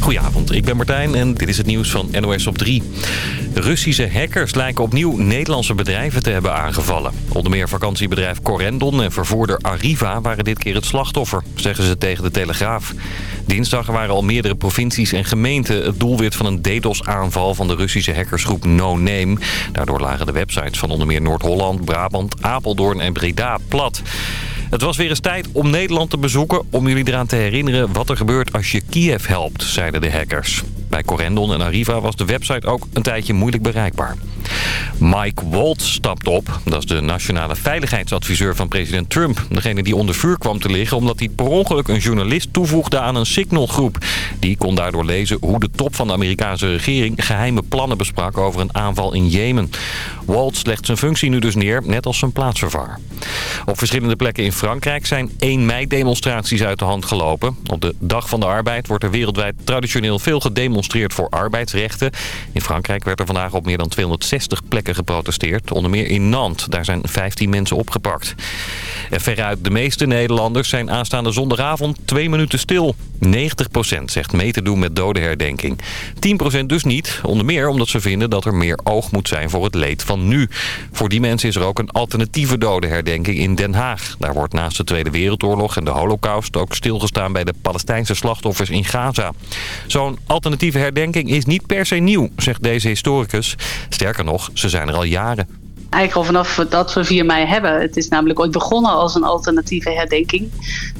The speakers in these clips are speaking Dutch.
Goedenavond, ik ben Martijn en dit is het nieuws van NOS op 3. Russische hackers lijken opnieuw Nederlandse bedrijven te hebben aangevallen. Onder meer vakantiebedrijf Corendon en vervoerder Arriva waren dit keer het slachtoffer, zeggen ze tegen de Telegraaf. Dinsdag waren al meerdere provincies en gemeenten het doelwit van een DDoS-aanval van de Russische hackersgroep No Name. Daardoor lagen de websites van onder meer Noord-Holland, Brabant, Apeldoorn en Breda plat. Het was weer eens tijd om Nederland te bezoeken... om jullie eraan te herinneren wat er gebeurt als je Kiev helpt, zeiden de hackers. Bij Corendon en Arriva was de website ook een tijdje moeilijk bereikbaar. Mike Waltz stapt op. Dat is de nationale veiligheidsadviseur van president Trump. Degene die onder vuur kwam te liggen omdat hij per ongeluk een journalist toevoegde aan een signalgroep. Die kon daardoor lezen hoe de top van de Amerikaanse regering geheime plannen besprak over een aanval in Jemen. Waltz legt zijn functie nu dus neer, net als zijn plaatsvervanger. Op verschillende plekken in Frankrijk zijn 1 mei-demonstraties uit de hand gelopen. Op de Dag van de Arbeid wordt er wereldwijd traditioneel veel gedemonstreerd voor arbeidsrechten. In Frankrijk werd er vandaag op meer dan 260 plekken geprotesteerd. Onder meer in Nantes. Daar zijn 15 mensen opgepakt. En veruit de meeste Nederlanders zijn aanstaande zondagavond twee minuten stil. 90% zegt mee te doen met dodenherdenking. 10% dus niet. Onder meer omdat ze vinden dat er meer oog moet zijn voor het leed van nu. Voor die mensen is er ook een alternatieve dodenherdenking in Den Haag. Daar wordt naast de Tweede Wereldoorlog en de Holocaust ook stilgestaan bij de Palestijnse slachtoffers in Gaza. Zo'n alternatieve herdenking is niet per se nieuw, zegt deze historicus. Sterker nog, ze zijn er al jaren. Eigenlijk al vanaf dat we 4 mei hebben. Het is namelijk ooit begonnen als een alternatieve herdenking.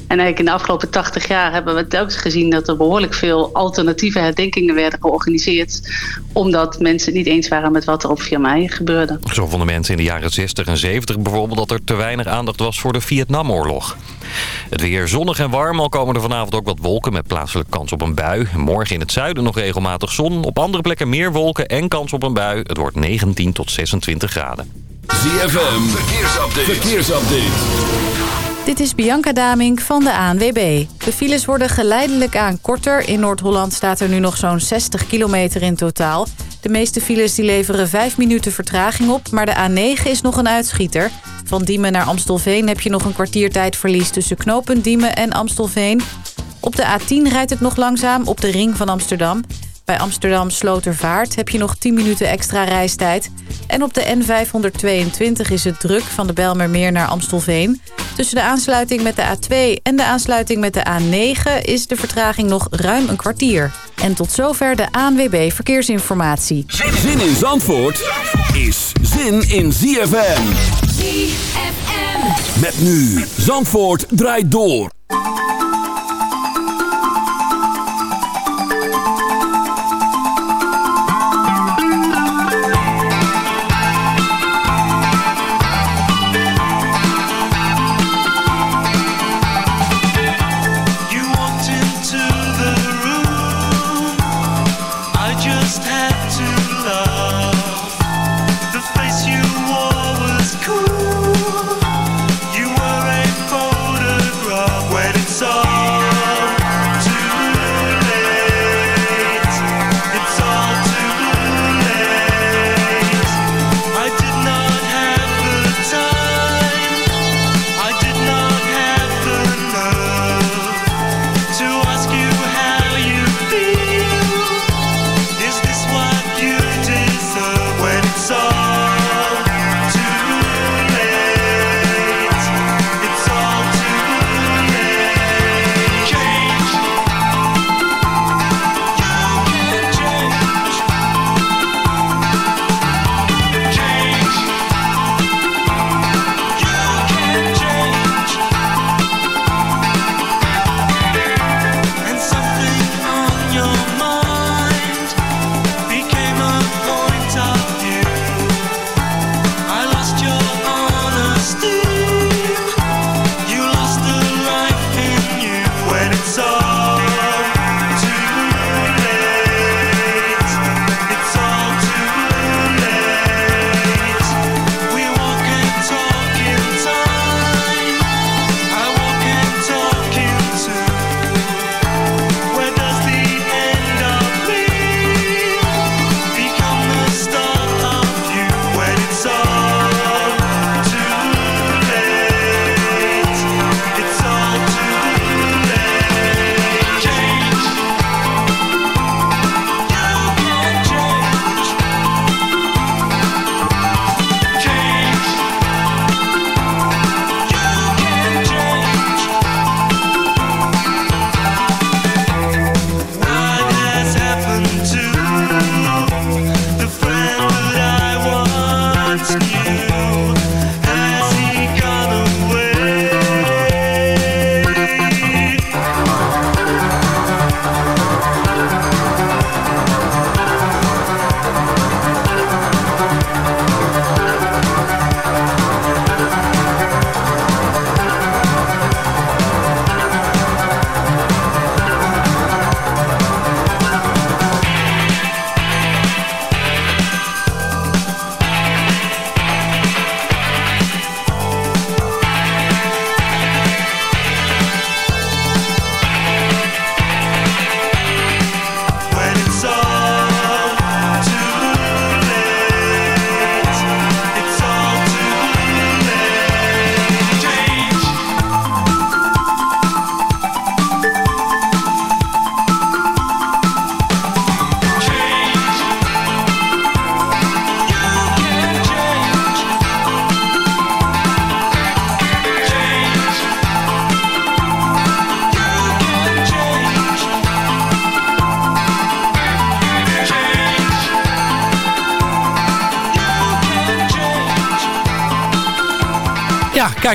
En eigenlijk in de afgelopen 80 jaar hebben we telkens gezien dat er behoorlijk veel alternatieve herdenkingen werden georganiseerd. Omdat mensen het niet eens waren met wat er op 4 mei gebeurde. Zo vonden mensen in de jaren 60 en 70 bijvoorbeeld dat er te weinig aandacht was voor de Vietnamoorlog. Het weer zonnig en warm, al komen er vanavond ook wat wolken met plaatselijk kans op een bui. Morgen in het zuiden nog regelmatig zon, op andere plekken meer wolken en kans op een bui. Het wordt 19 tot 26 graden. ZFM, verkeersupdate. verkeersupdate. Dit is Bianca Daming van de ANWB. De files worden geleidelijk aan korter. In Noord-Holland staat er nu nog zo'n 60 kilometer in totaal. De meeste files die leveren 5 minuten vertraging op, maar de A9 is nog een uitschieter. Van Diemen naar Amstelveen heb je nog een kwartiertijdverlies tussen knooppunt Diemen en Amstelveen. Op de A10 rijdt het nog langzaam op de ring van Amsterdam. Bij Amsterdam Slotervaart heb je nog 10 minuten extra reistijd. En op de N522 is het druk van de Belmermeer naar Amstelveen. Tussen de aansluiting met de A2 en de aansluiting met de A9 is de vertraging nog ruim een kwartier. En tot zover de ANWB Verkeersinformatie. Zin in Zandvoort is zin in ZFM. ZFM. Met nu Zandvoort draait door.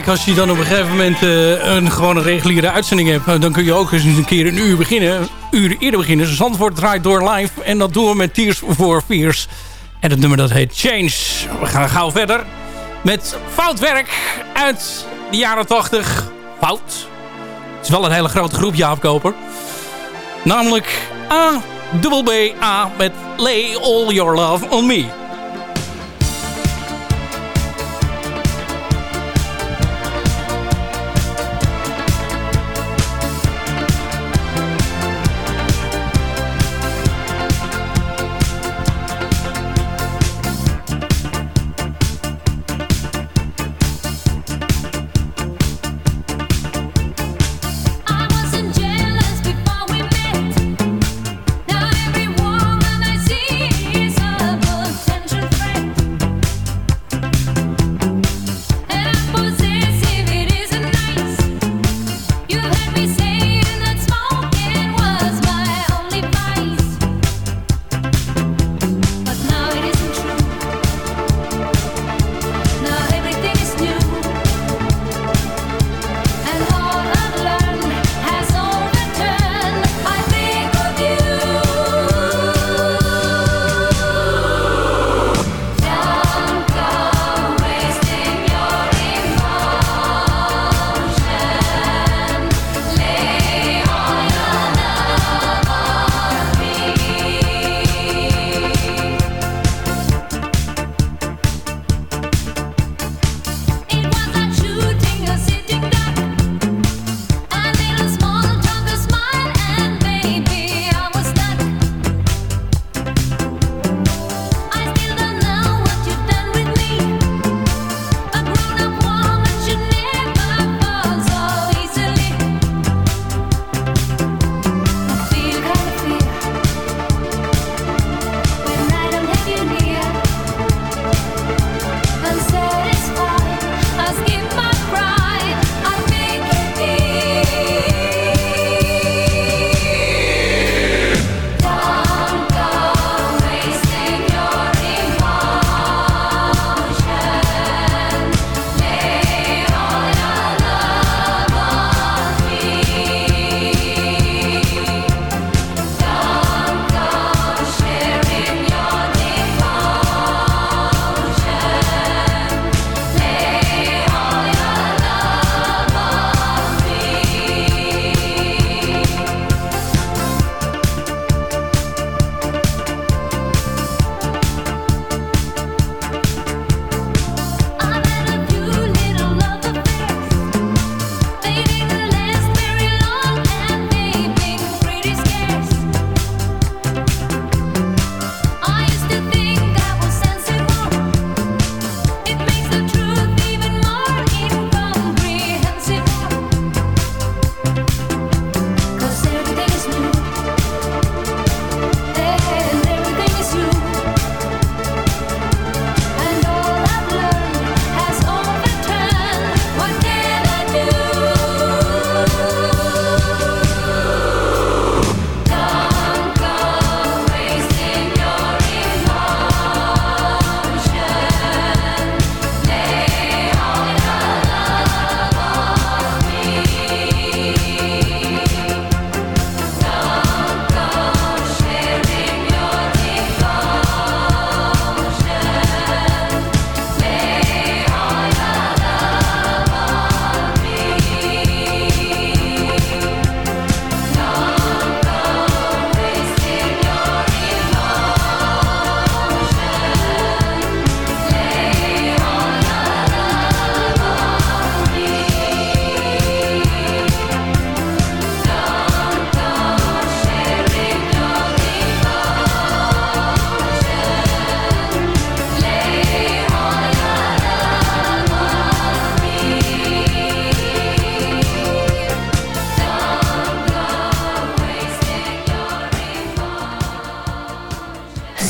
Kijk, als je dan op een gegeven moment uh, een gewone reguliere uitzending hebt... dan kun je ook eens een keer een uur beginnen. Een uur eerder beginnen. Zandvoort draait door live. En dat doen we met Tears for Fears. En het nummer dat heet Change. We gaan gauw verder met foutwerk uit de jaren 80. Fout. Het is wel een hele grote groep, Jaap Koper. Namelijk A, double B, A met Lay All Your Love On Me.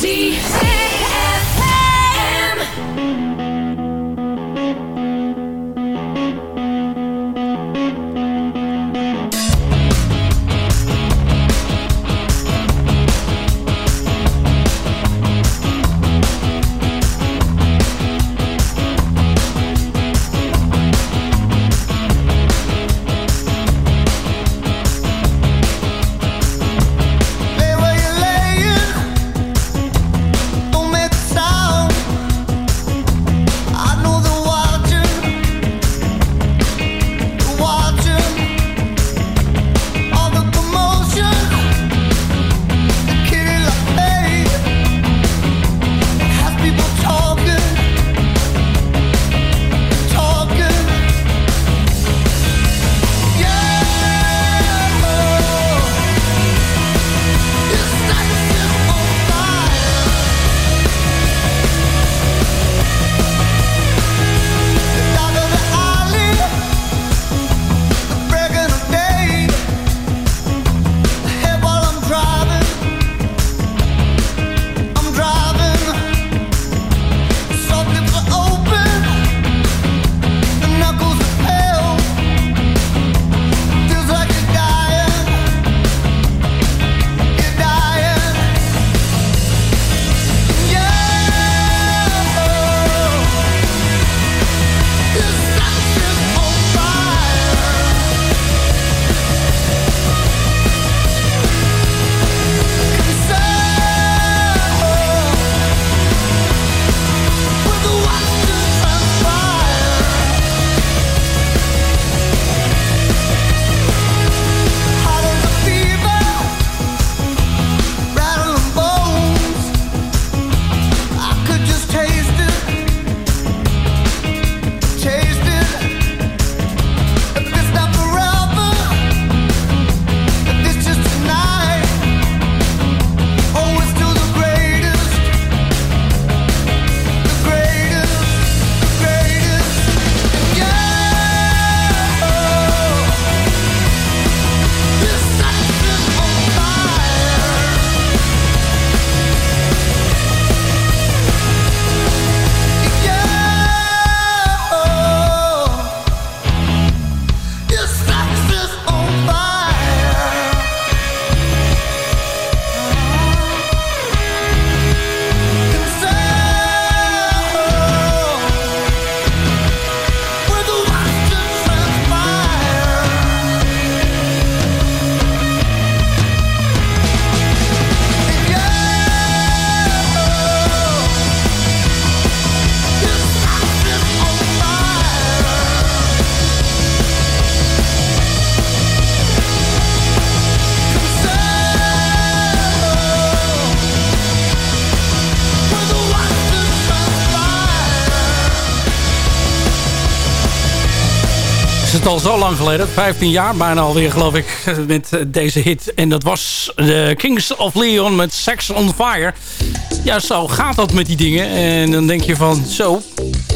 see. al zo lang geleden. 15 jaar bijna alweer geloof ik met deze hit. En dat was de Kings of Leon met Sex on Fire. Ja, zo gaat dat met die dingen. En dan denk je van zo,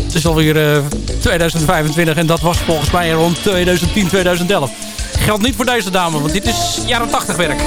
het is alweer eh, uh, 2025 en dat was volgens mij rond 2010, 2011. Geldt niet voor deze dame, want dit is jaren 80 werk.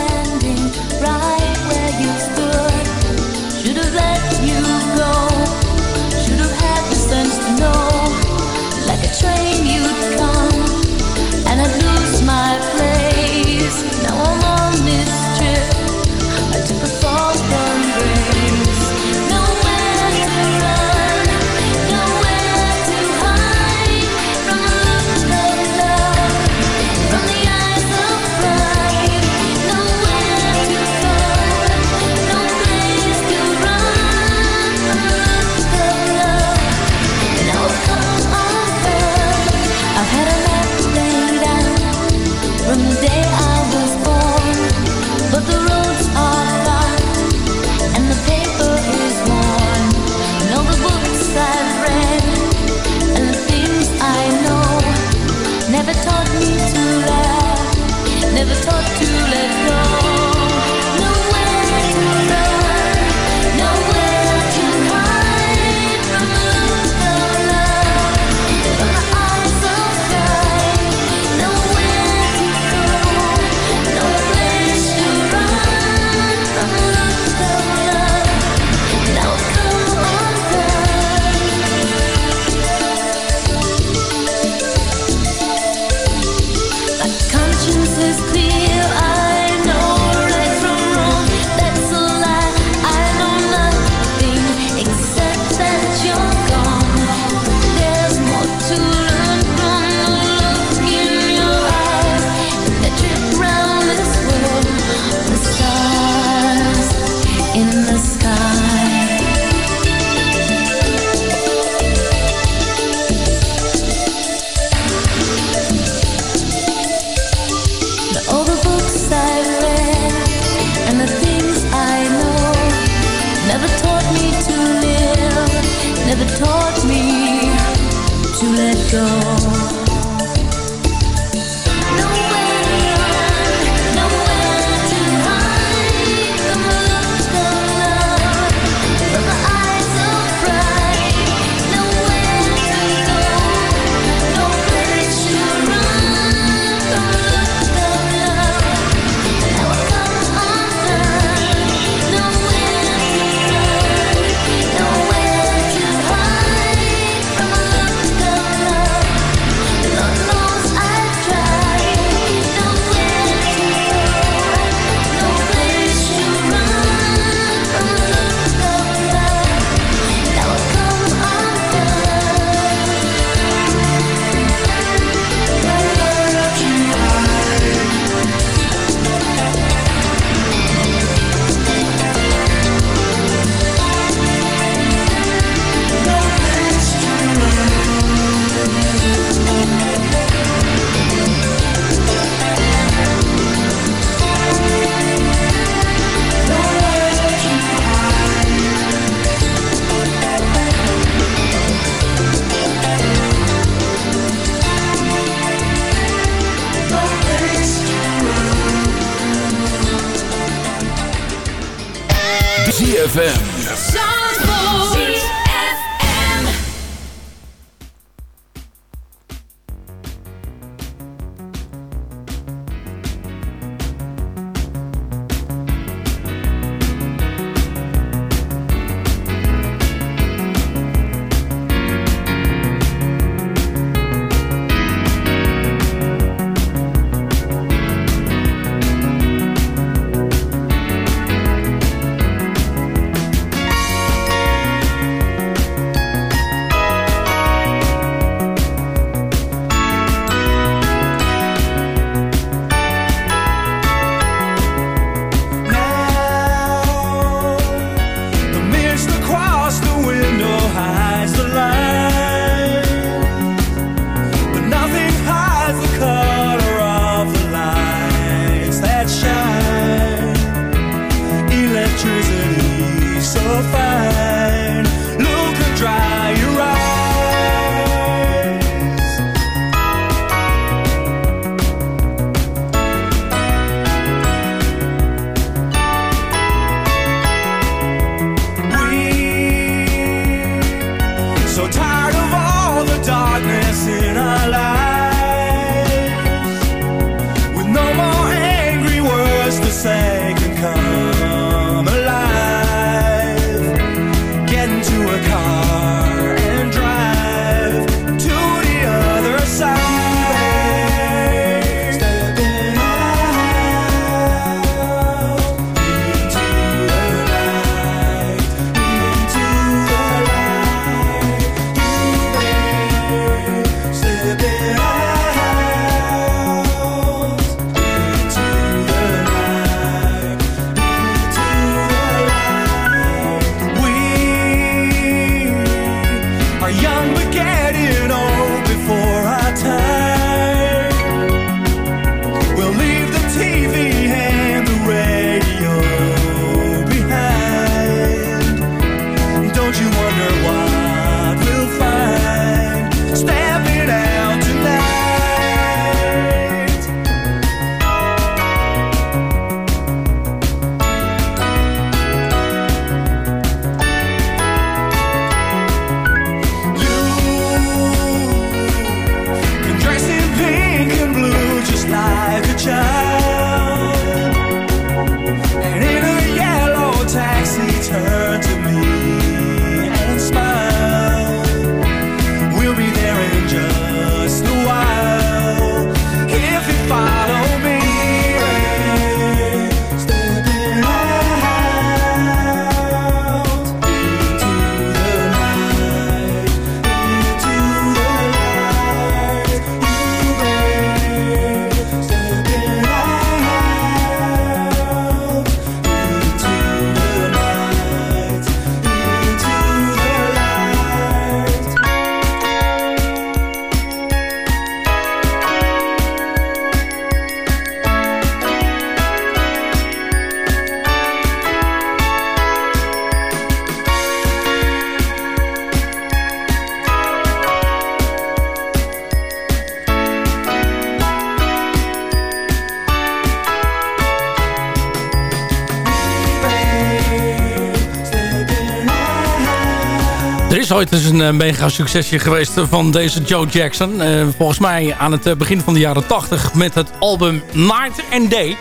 Ooit eens een eh, mega succesje geweest van deze Joe Jackson. Eh, volgens mij aan het eh, begin van de jaren 80 met het album Night and Day.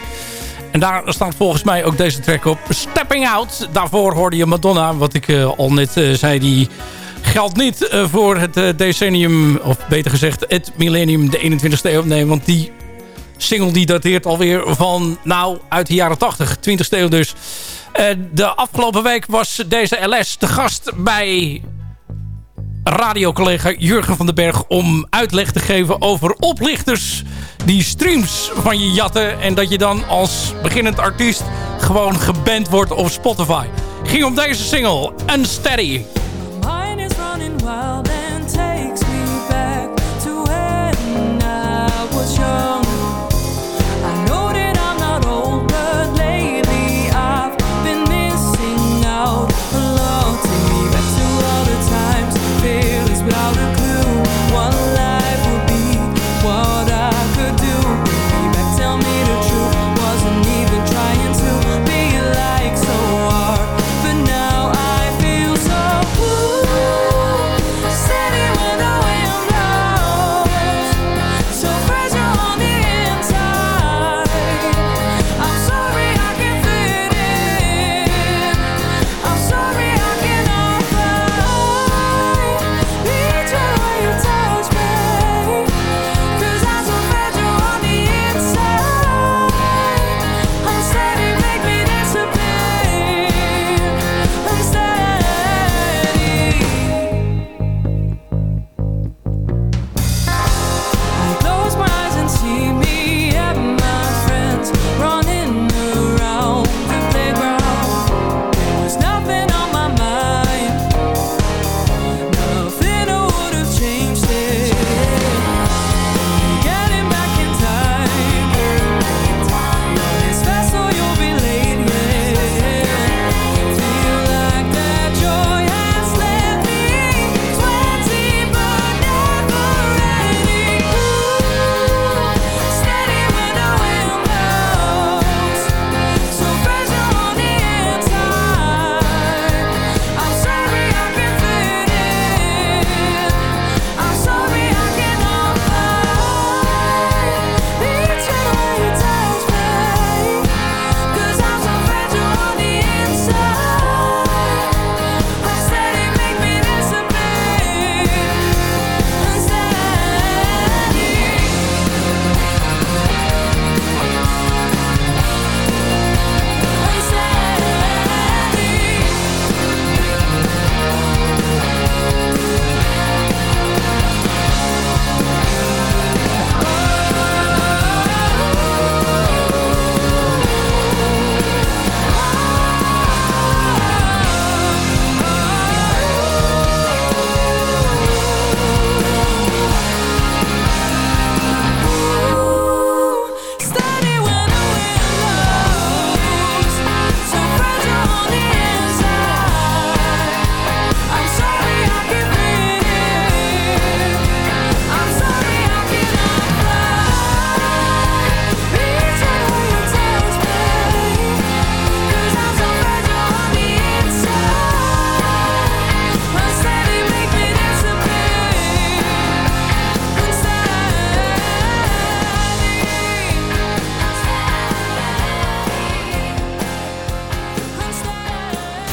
En daar staat volgens mij ook deze track op. Stepping Out. Daarvoor hoorde je Madonna, wat ik al net zei, die geldt niet voor het decennium, of beter gezegd het millennium, de 21ste eeuw. Nee, want die single die dateert alweer van, nou, uit de jaren 80, 20ste eeuw dus. de afgelopen week was deze LS de gast bij radiocollega Jurgen van den Berg... om uitleg te geven over oplichters die streams van je jatten... en dat je dan als beginnend artiest gewoon geband wordt op Spotify. Ging om deze single, Unsteady.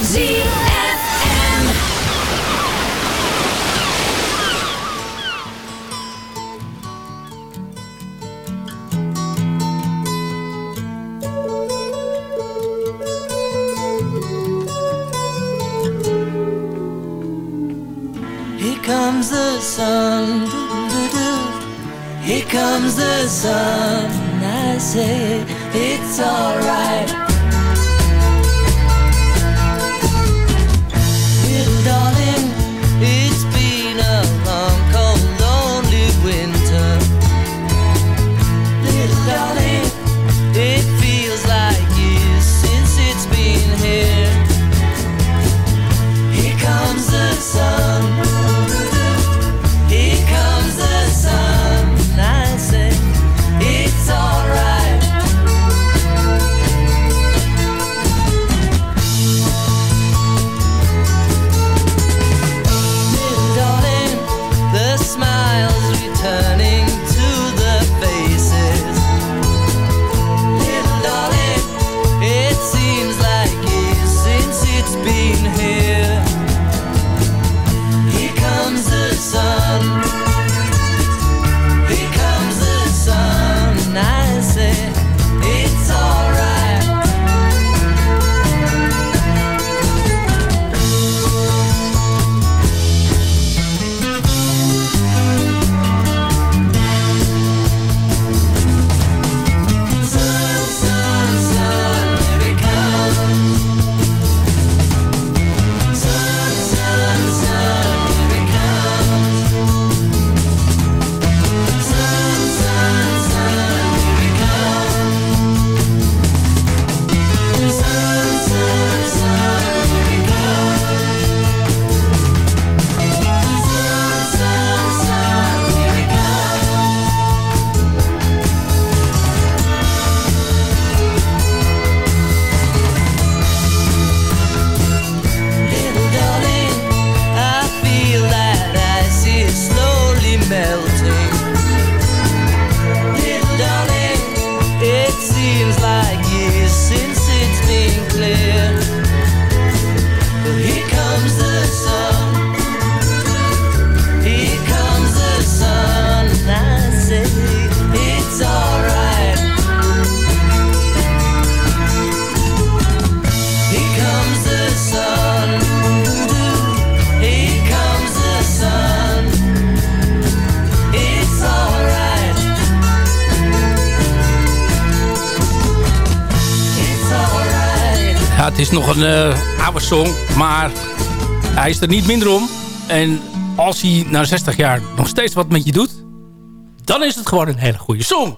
Giro een uh, oude song, maar hij is er niet minder om. En als hij na 60 jaar nog steeds wat met je doet... dan is het gewoon een hele goede song.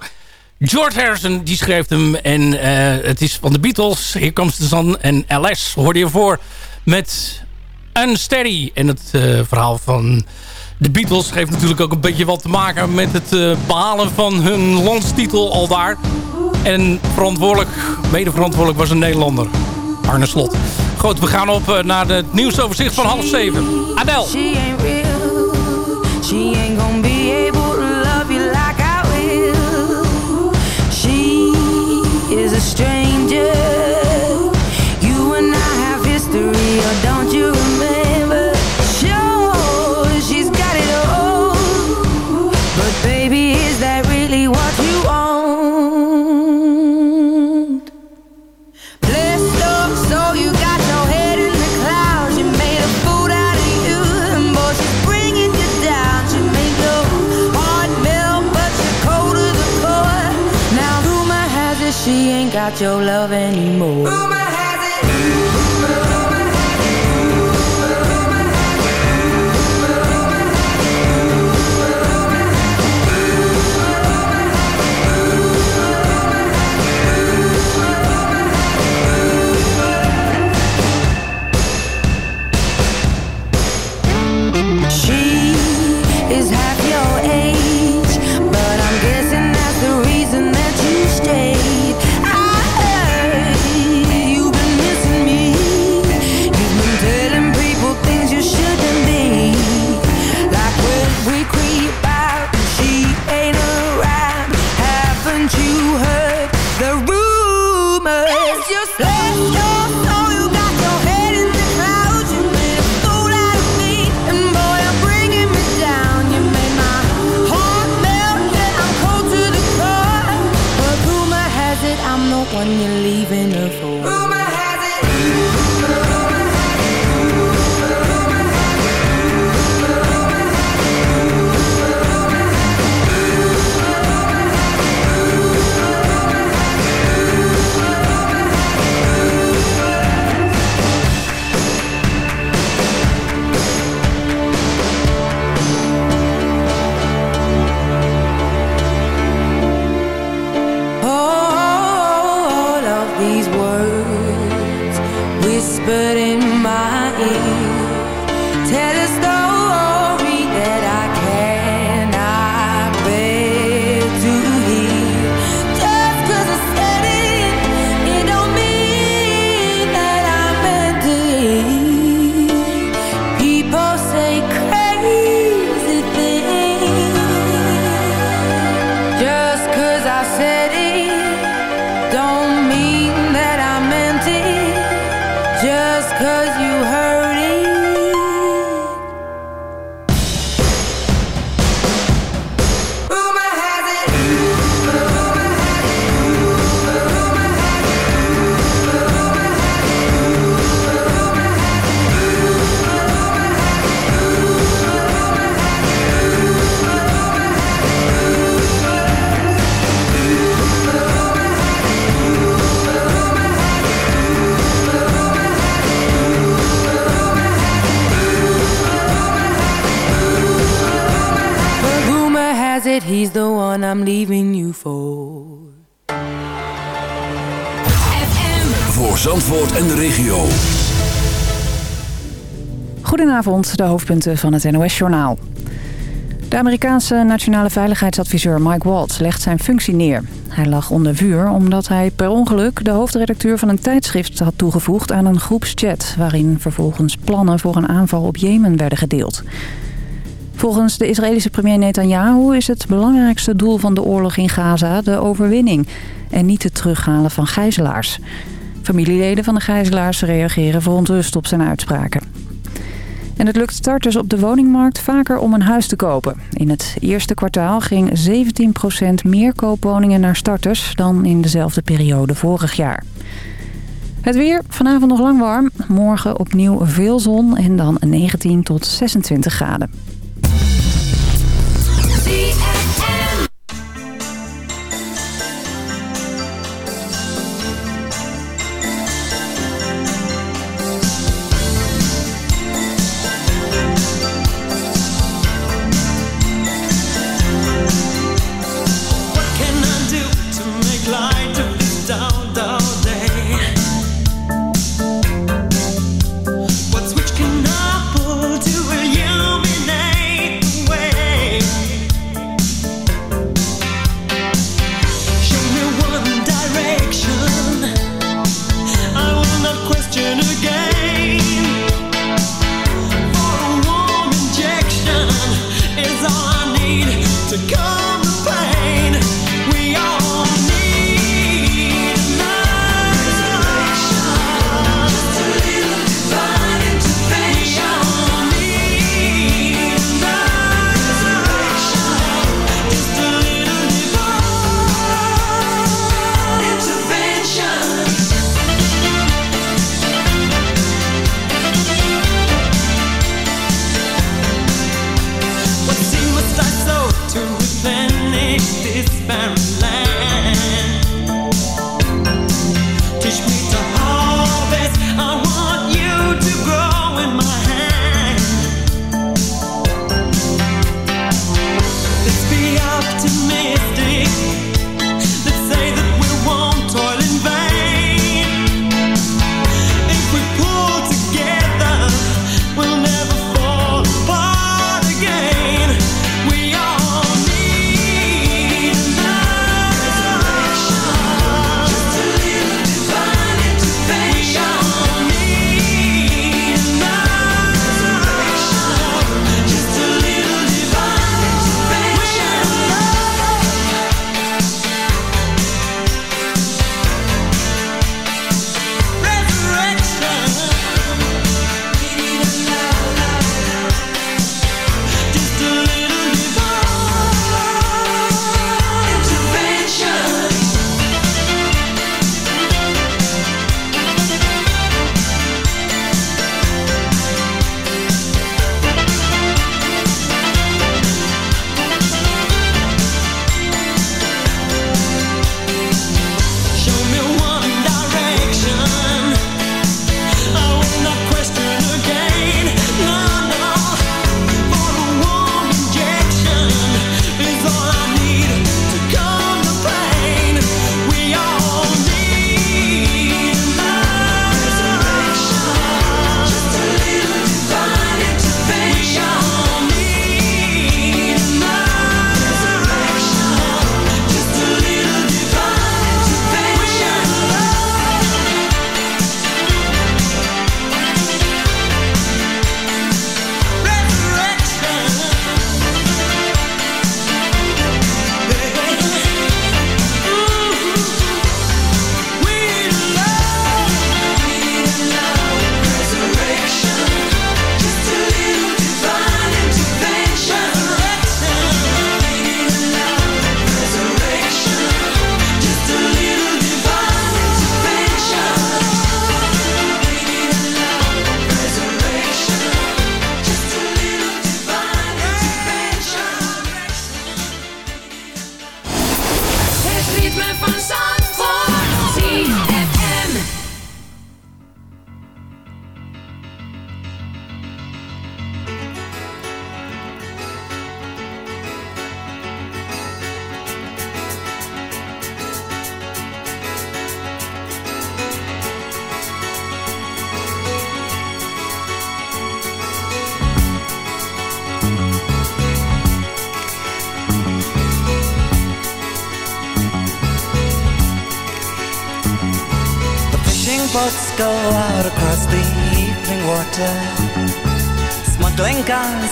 George Harrison die schreef hem en uh, het is van de Beatles. Here Comes the Sun en LS hoorde je voor met Unsteady. En het uh, verhaal van de Beatles heeft natuurlijk ook een beetje wat te maken met het behalen van hun landstitel al daar. En verantwoordelijk, mede verantwoordelijk was een Nederlander, Arne Slot. Goed, we gaan op uh, naar het nieuwsoverzicht van half zeven. Adel. Goedenavond, de hoofdpunten van het NOS-journaal. De Amerikaanse nationale veiligheidsadviseur Mike Waltz legt zijn functie neer. Hij lag onder vuur omdat hij per ongeluk de hoofdredacteur van een tijdschrift had toegevoegd aan een groepschat... waarin vervolgens plannen voor een aanval op Jemen werden gedeeld. Volgens de Israëlische premier Netanyahu is het belangrijkste doel van de oorlog in Gaza de overwinning... en niet het terughalen van gijzelaars. Familieleden van de gijzelaars reageren verontrust op zijn uitspraken. En het lukt starters op de woningmarkt vaker om een huis te kopen. In het eerste kwartaal ging 17% meer koopwoningen naar starters dan in dezelfde periode vorig jaar. Het weer, vanavond nog lang warm. Morgen opnieuw veel zon en dan 19 tot 26 graden.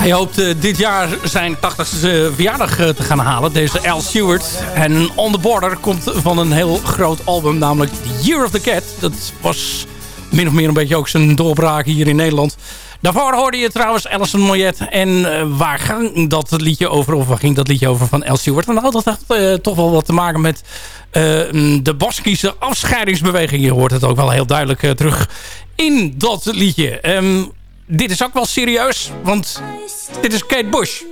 Hij hoopt eh, dit jaar zijn 80ste verjaardag eh, te gaan halen. Deze Al Stewart. En On The Border komt van een heel groot album. Namelijk The Year of the Cat. Dat was min of meer een beetje ook zijn doorbraak hier in Nederland. Daarvoor hoorde je trouwens Alison Moyet. En eh, waar ging dat liedje over? Of waar ging dat liedje over van Al Stewart? Nou, dat had eh, toch wel wat te maken met eh, de Baskische afscheidingsbeweging. Je hoort het ook wel heel duidelijk eh, terug in dat liedje. Ehm, dit is ook wel serieus, want dit is Kate Bush.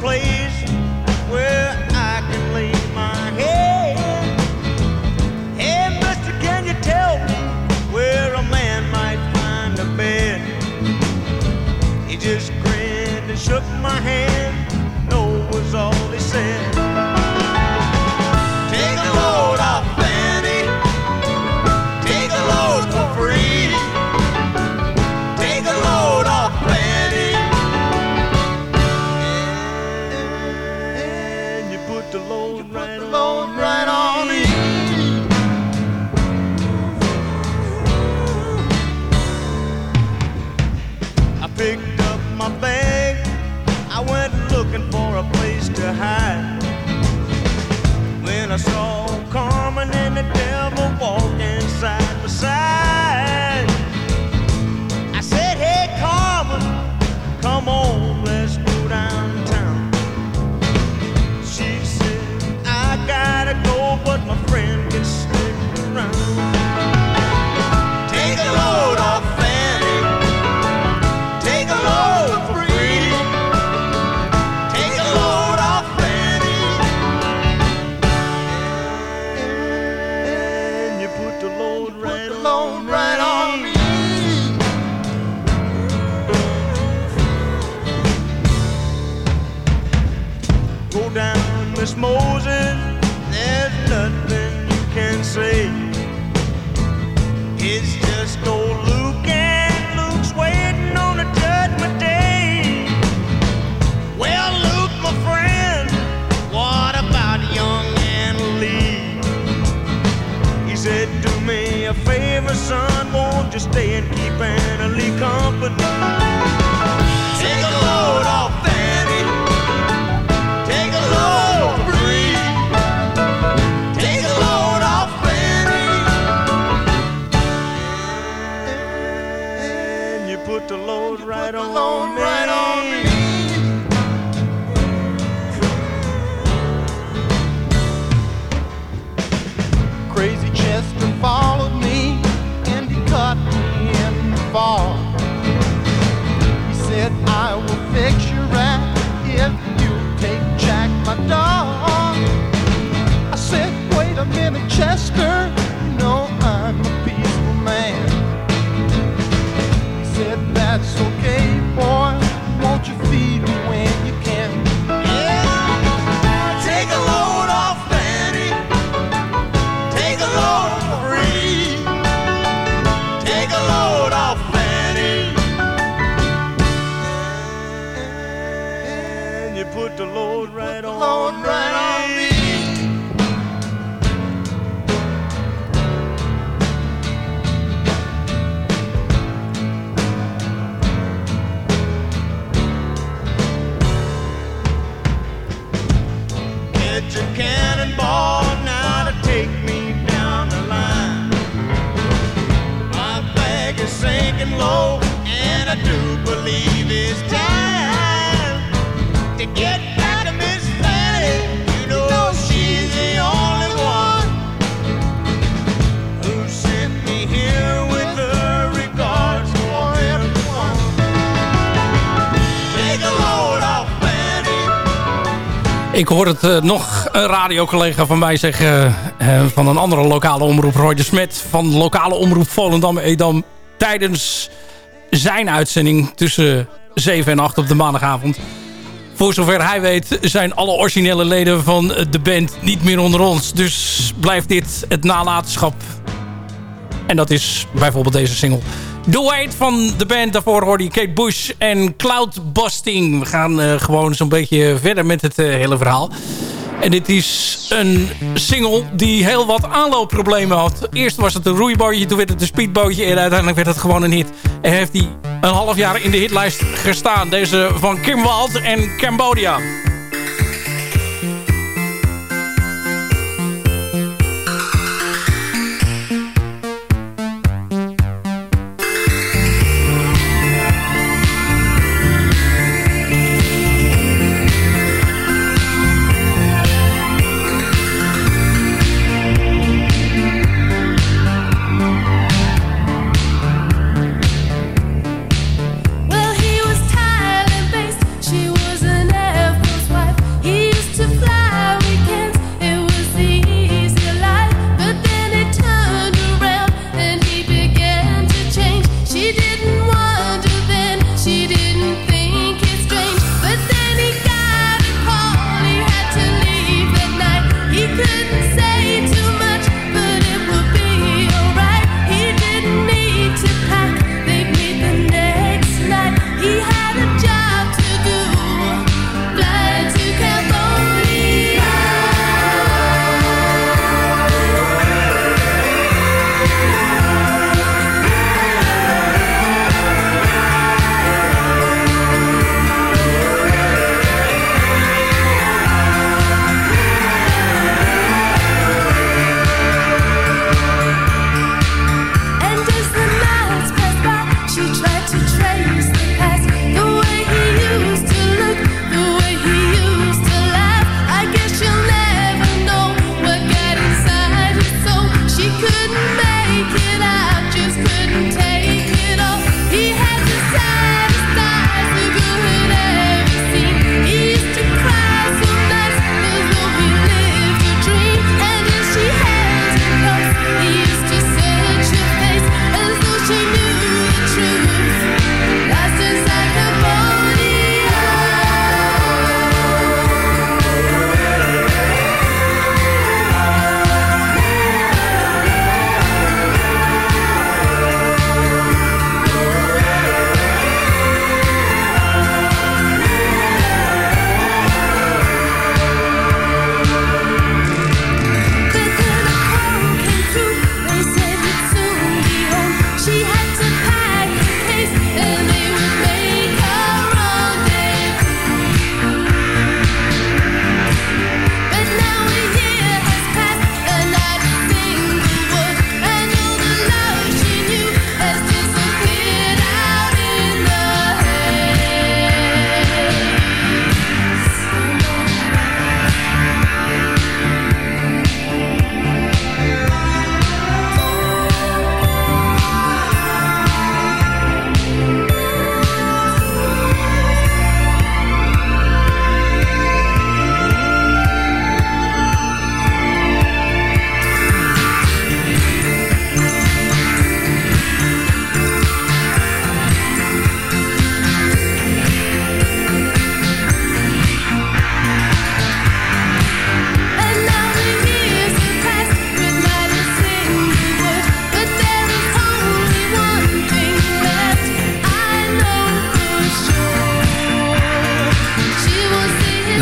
place. open. ik hoor het eh, nog een radiocollega van mij zeggen... Eh, eh, van een andere lokale omroep, Roy de Smet... van lokale omroep Volendam-Edam... tijdens zijn uitzending tussen 7 en 8 op de maandagavond. Voor zover hij weet zijn alle originele leden van de band niet meer onder ons. Dus blijft dit het nalatenschap. En dat is bijvoorbeeld deze single... The White van de band. Daarvoor hoorde je Kate Bush en Cloud Busting. We gaan eh, gewoon zo'n beetje verder met het eh, hele verhaal. En dit is een single die heel wat aanloopproblemen had. Eerst was het een roeibootje, toen werd het een speedbootje... en uiteindelijk werd het gewoon een hit. En heeft hij een half jaar in de hitlijst gestaan. Deze van Kim Wald en Cambodia.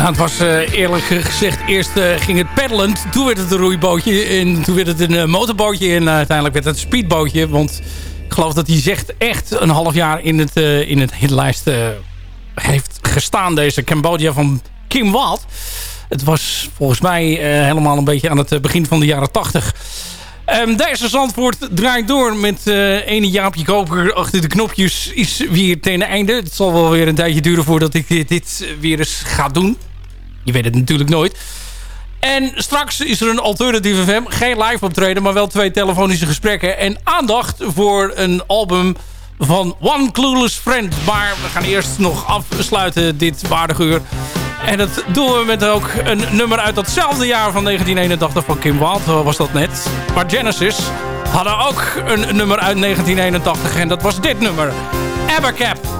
Het was eh, eerlijk gezegd, eerst eh, ging het peddelend. Toen werd het een roeibootje en toen werd het een eh, motorbootje. En uiteindelijk werd het een speedbootje. Want ik geloof dat hij zegt echt een half jaar in, het, in het hitlijst heeft gestaan. Deze Cambodja van Kim Walt. Het was volgens mij helemaal een beetje aan het begin van de jaren tachtig. Ehm, deze Zandvoort draait door met eh ene Jaapje Koper achter de knopjes. Is weer ten einde. Het zal wel weer een tijdje duren voordat ik dit, dit weer eens ga doen. Je weet het natuurlijk nooit. En straks is er een alternatieve FM. Geen live optreden, maar wel twee telefonische gesprekken. En aandacht voor een album van One Clueless Friend. Maar we gaan eerst nog afsluiten dit waardige uur. En dat doen we met ook een nummer uit datzelfde jaar van 1981 van Kim Wilde was dat net. Maar Genesis hadden ook een nummer uit 1981 en dat was dit nummer. Abercap.